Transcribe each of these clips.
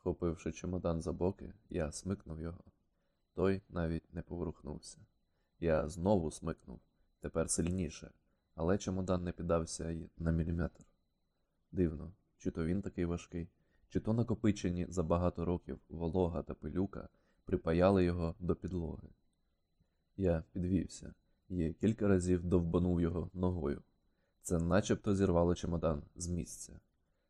Вхопивши чемодан за боки, я смикнув його. Той навіть не поворухнувся. Я знову смикнув, тепер сильніше, але чемодан не піддався й на міліметр. Дивно, чи то він такий важкий, чи то накопичені за багато років волога та пилюка припаяли його до підлоги. Я підвівся і кілька разів довбанув його ногою. Це начебто зірвало чемодан з місця.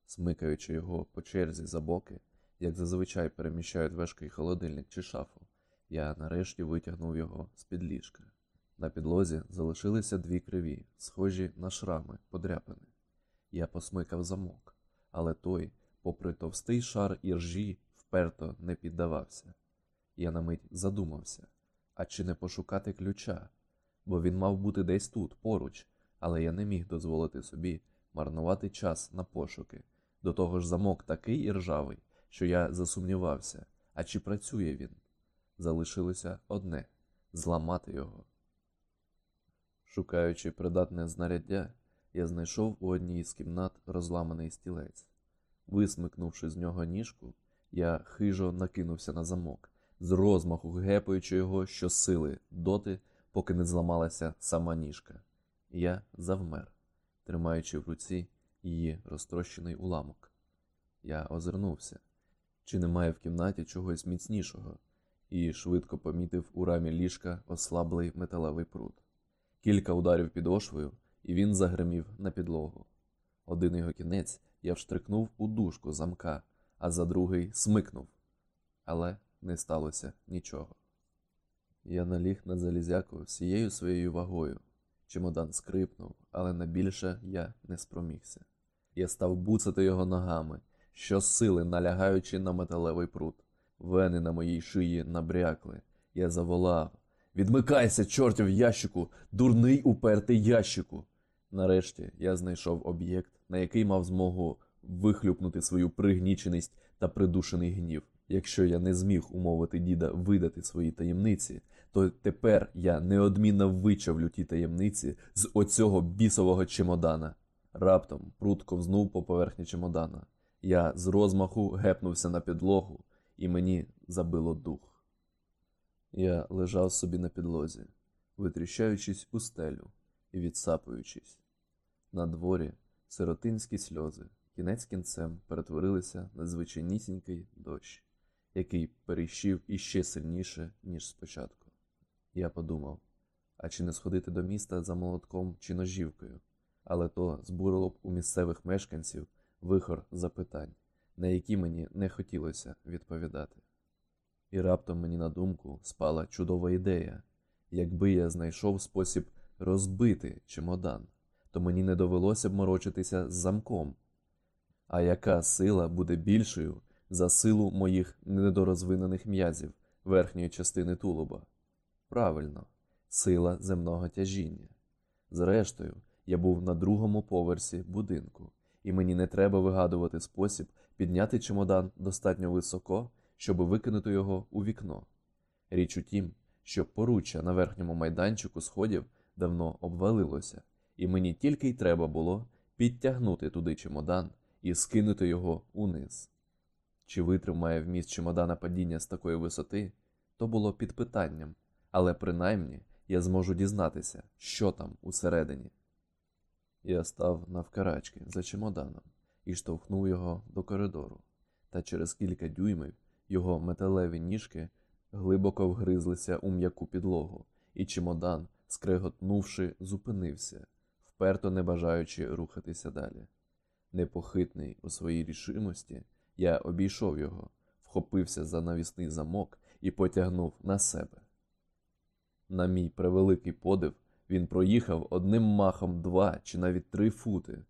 Смикаючи його по черзі за боки, як зазвичай переміщають важкий холодильник чи шафу, я нарешті витягнув його з-під ліжка. На підлозі залишилися дві криві, схожі на шрами, подряпини. Я посмикав замок, але той, попри товстий шар іржі, вперто не піддавався. Я на мить задумався, а чи не пошукати ключа, бо він мав бути десь тут, поруч, але я не міг дозволити собі марнувати час на пошуки. До того ж замок такий іржавий, що я засумнівався, а чи працює він. Залишилося одне зламати його. Шукаючи придатне знаряддя, я знайшов у одній з кімнат розламаний стілець. Висмикнувши з нього ніжку, я хижо накинувся на замок, з розмаху гепаючи його щосили доти, поки не зламалася сама ніжка. Я завмер, тримаючи в руці її розтрощений уламок. Я озирнувся, чи немає в кімнаті чогось міцнішого, і швидко помітив у рамі ліжка ослаблий металевий прут. Кілька ударів підошвою, і він загримів на підлогу. Один його кінець я вштрикнув у дужку замка, а за другий смикнув. Але не сталося нічого. Я наліг на залізяку всією своєю вагою. Чемодан скрипнув, але на більше я не спромігся. Я став буцати його ногами, щосили налягаючи на металевий прут. Вени на моїй шиї набрякли. Я заволав. Відмикайся, чортів ящику, дурний упертий ящику. Нарешті я знайшов об'єкт, на який мав змогу вихлюпнути свою пригніченість та придушений гнів. Якщо я не зміг умовити діда видати свої таємниці, то тепер я неодмінно вичавлю ті таємниці з оцього бісового чемодана. Раптом прут ковзнув по поверхні чемодана. Я з розмаху гепнувся на підлогу, і мені забило дух. Я лежав собі на підлозі, витріщаючись у стелю і відсапуючись. На дворі сиротинські сльози кінець кінцем перетворилися на звичайнісінький дощ, який перейшів іще сильніше, ніж спочатку. Я подумав, а чи не сходити до міста за молотком чи ножівкою, але то збурило б у місцевих мешканців вихор запитань, на які мені не хотілося відповідати. І раптом мені на думку спала чудова ідея якби я знайшов спосіб розбити чемодан, то мені не довелося б морочитися з замком. А яка сила буде більшою за силу моїх недорозвинених м'язів верхньої частини тулуба? Правильно, сила земного тяжіння. Зрештою, я був на другому поверсі будинку, і мені не треба вигадувати спосіб підняти чемодан достатньо високо, щоб викинути його у вікно. Річ у тім, що поруччя на верхньому майданчику сходів давно обвалилося, і мені тільки й треба було підтягнути туди чемодан і скинути його униз. Чи витримає вміст чемодана падіння з такої висоти, то було під питанням, але принаймні я зможу дізнатися, що там усередині. Я став навкарачки за чемоданом і штовхнув його до коридору, та через кілька дюймів його металеві ніжки глибоко вгризлися у м'яку підлогу, і чемодан, скреготнувши, зупинився, вперто не бажаючи рухатися далі. Непохитний у своїй рішимості, я обійшов його, вхопився за навісний замок і потягнув на себе. На мій превеликий подив, він проїхав одним махом два чи навіть три фути.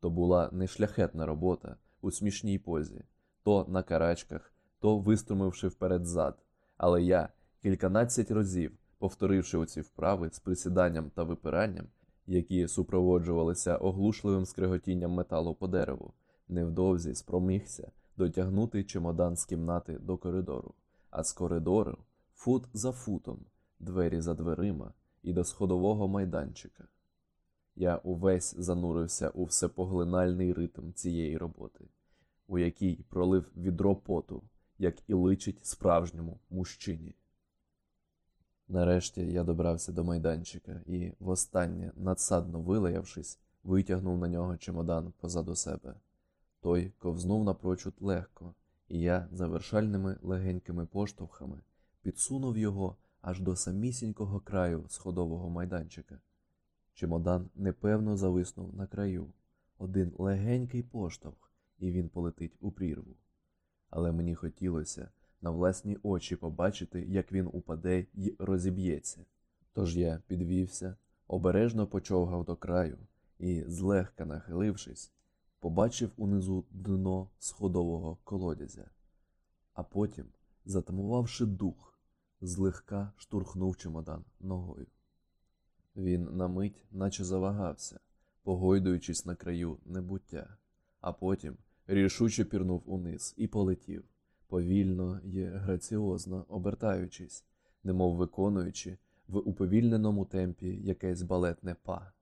То була не шляхетна робота у смішній позі, то на карачках, то виструмивши вперед зад. Але я кільканадцять разів, повторивши оці вправи з присіданням та випиранням, які супроводжувалися оглушливим скреготінням металу по дереву, невдовзі спромігся дотягнути чемодан з кімнати до коридору, а з коридору фут за футом, двері за дверима і до сходового майданчика. Я увесь занурився у всепоглинальний ритм цієї роботи. у якій пролив відро поту, як і личить справжньому мужчині. Нарешті я добрався до майданчика і, востаннє, надсадно вилаявшись, витягнув на нього чемодан позаду себе. Той ковзнув напрочуд легко, і я завершальними легенькими поштовхами підсунув його аж до самісінького краю сходового майданчика. Чемодан непевно зависнув на краю, один легенький поштовх, і він полетить у прірву. Але мені хотілося на власні очі побачити, як він упаде й розіб'ється. Тож я підвівся, обережно почовгав до краю і, злегка нахилившись, побачив унизу дно сходового колодязя, а потім, затамувавши дух, злегка штурхнув чемодан ногою. Він на мить наче завагався, погойдуючись на краю небуття, а потім рішуче пірнув униз і полетів, повільно й граціозно обертаючись, немов виконуючи в уповільненому темпі якесь балетне па.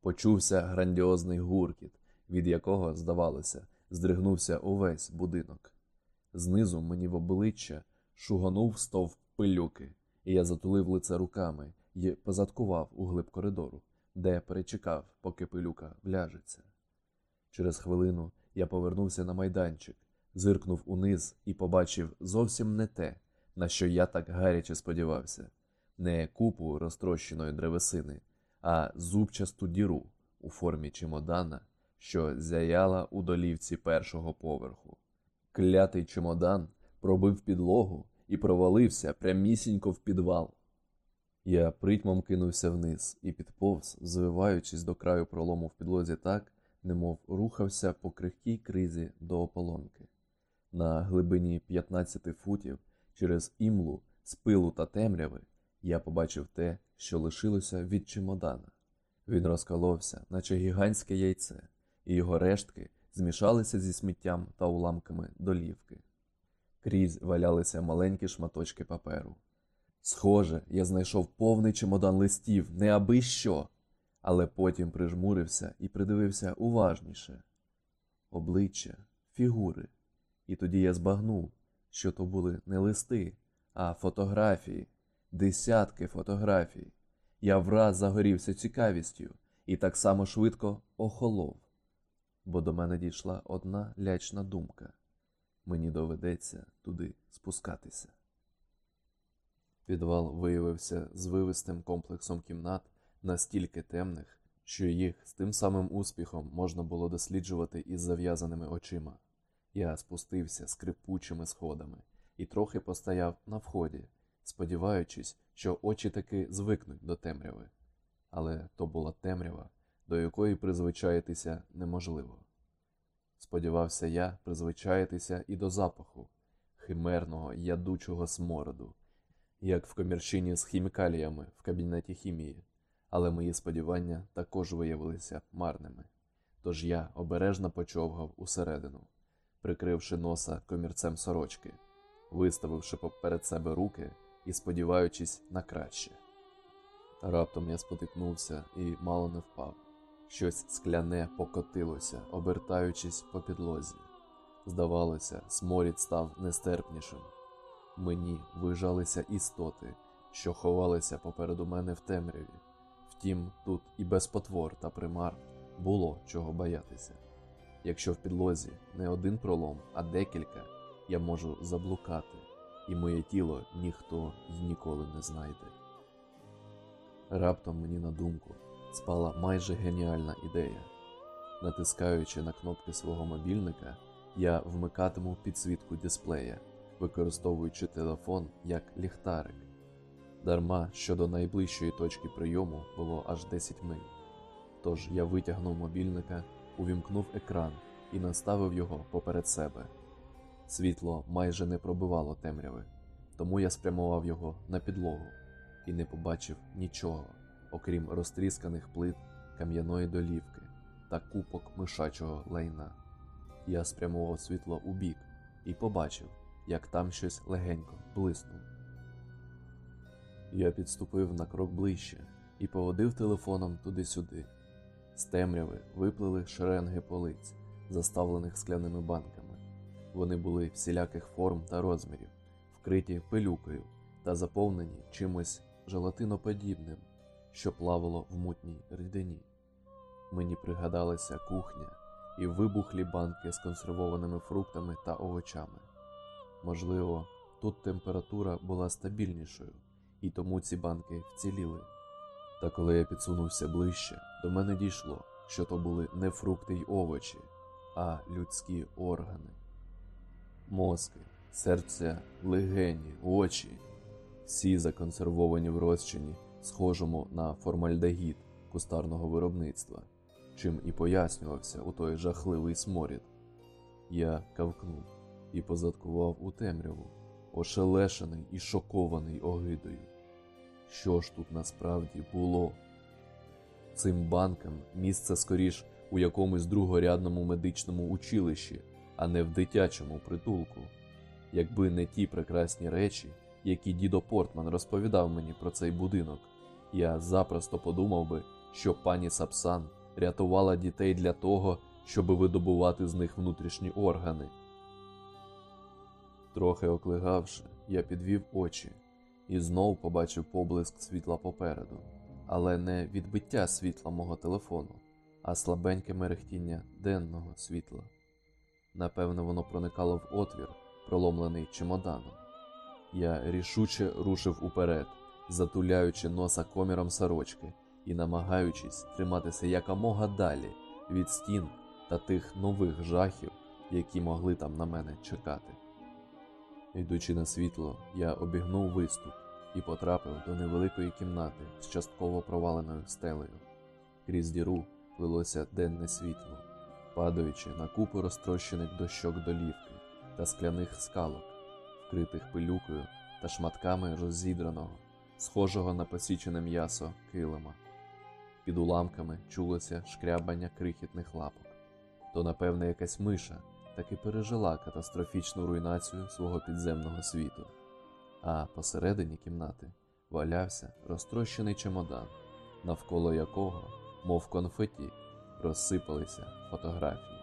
Почувся грандіозний гуркіт, від якого, здавалося, здригнувся увесь будинок. Знизу мені в обличчя шуганув стовп пилюки, і я затулив лице руками і позадкував у глиб коридору, де перечекав, поки пилюка вляжеться. Через хвилину я повернувся на майданчик, зиркнув униз і побачив зовсім не те, на що я так гаряче сподівався, не купу розтрощеної древесини, а зубчасту діру у формі чемодана, що зяяла у долівці першого поверху. Клятий чемодан пробив підлогу і провалився прямісінько в підвал. Я притьмом кинувся вниз і підповз, звиваючись до краю пролому в підлозі так, немов рухався по крихкій кризі до ополонки. На глибині 15 футів через імлу, спилу та темряви я побачив те, що лишилося від чемодана. Він розколовся, наче гігантське яйце, і його рештки змішалися зі сміттям та уламками долівки. Крізь валялися маленькі шматочки паперу. Схоже, я знайшов повний чемодан листів, не аби що, але потім прижмурився і придивився уважніше обличчя, фігури. І тоді я збагнув, що то були не листи, а фотографії, десятки фотографій. Я враз загорівся цікавістю і так само швидко охолов, бо до мене дійшла одна лячна думка мені доведеться туди спускатися. Підвал виявився звивистим комплексом кімнат настільки темних, що їх з тим самим успіхом можна було досліджувати із зав'язаними очима. Я спустився скрипучими сходами і трохи постояв на вході, сподіваючись, що очі таки звикнуть до темряви. Але то була темрява, до якої призвичаїтися неможливо. Сподівався я призвичаїтися і до запаху химерного ядучого смороду, як в комірчині з хімікаліями в кабінеті хімії, але мої сподівання також виявилися марними. Тож я обережно почовгав усередину, прикривши носа комірцем сорочки, виставивши поперед себе руки і сподіваючись на краще. Раптом я спотикнувся і мало не впав. Щось скляне покотилося, обертаючись по підлозі. Здавалося, сморід став нестерпнішим. Мені вижалися істоти, що ховалися попереду мене в темряві. Втім, тут і без потвор та примар було чого боятися. Якщо в підлозі не один пролом, а декілька, я можу заблукати, і моє тіло ніхто й ніколи не знайде. Раптом мені на думку спала майже геніальна ідея. Натискаючи на кнопки свого мобільника, я вмикатиму підсвітку дисплея, використовуючи телефон як ліхтарик. Дарма що до найближчої точки прийому було аж 10 миль. Тож я витягнув мобільника, увімкнув екран і наставив його поперед себе. Світло майже не пробивало темряви, тому я спрямував його на підлогу і не побачив нічого окрім розтрісканих плит кам'яної долівки та купок мишачого лайна. Я спрямував світло у бік і побачив, як там щось легенько блиснуло. Я підступив на крок ближче і поводив телефоном туди-сюди. З темряви виплили шеренги полиць, заставлених скляними банками. Вони були всіляких форм та розмірів, вкриті пилюкою та заповнені чимось желатиноподібним, що плавало в мутній рідині. Мені пригадалася кухня і вибухлі банки з консервованими фруктами та овочами. Можливо, тут температура була стабільнішою, і тому ці банки вціліли. Та коли я підсунувся ближче, до мене дійшло, що то були не фрукти й овочі, а людські органи. Мозки, серця, легені, очі, всі законсервовані в розчині, схожому на формальдегід кустарного виробництва, чим і пояснювався у той жахливий сморід. Я кавкнув і позадкував у темряву, ошелешений і шокований огидою. Що ж тут насправді було? Цим банкам місце скоріш у якомусь другорядному медичному училищі, а не в дитячому притулку. Якби не ті прекрасні речі, які дідо Портман розповідав мені про цей будинок, я запросто подумав би, що пані Сапсан рятувала дітей для того, щоб видобувати з них внутрішні органи. Трохи оклигавши, я підвів очі і знов побачив поблиск світла попереду, але не відбиття світла мого телефону, а слабеньке мерехтіння денного світла. Напевно, воно проникало в отвір, проломлений чемоданом. Я рішуче рушив уперед, затуляючи носа коміром сорочки і намагаючись триматися якомога далі від стін та тих нових жахів, які могли там на мене чекати. Йдучи на світло, я обігнув виступ і потрапив до невеликої кімнати з частково проваленою стелею. Крізь діру плилося денне світло, падаючи на купу розтрощених дощок долівки та скляних скалок, вкритих пилюкою та шматками роззідраного, схожого на посічене м'ясо килима. Під уламками чулося шкрябання крихітних лапок. То, напевне, якась миша таки пережила катастрофічну руйнацію свого підземного світу, а посередині кімнати валявся розтрощений чемодан, навколо якого, мов конфеті, розсипалися фотографії.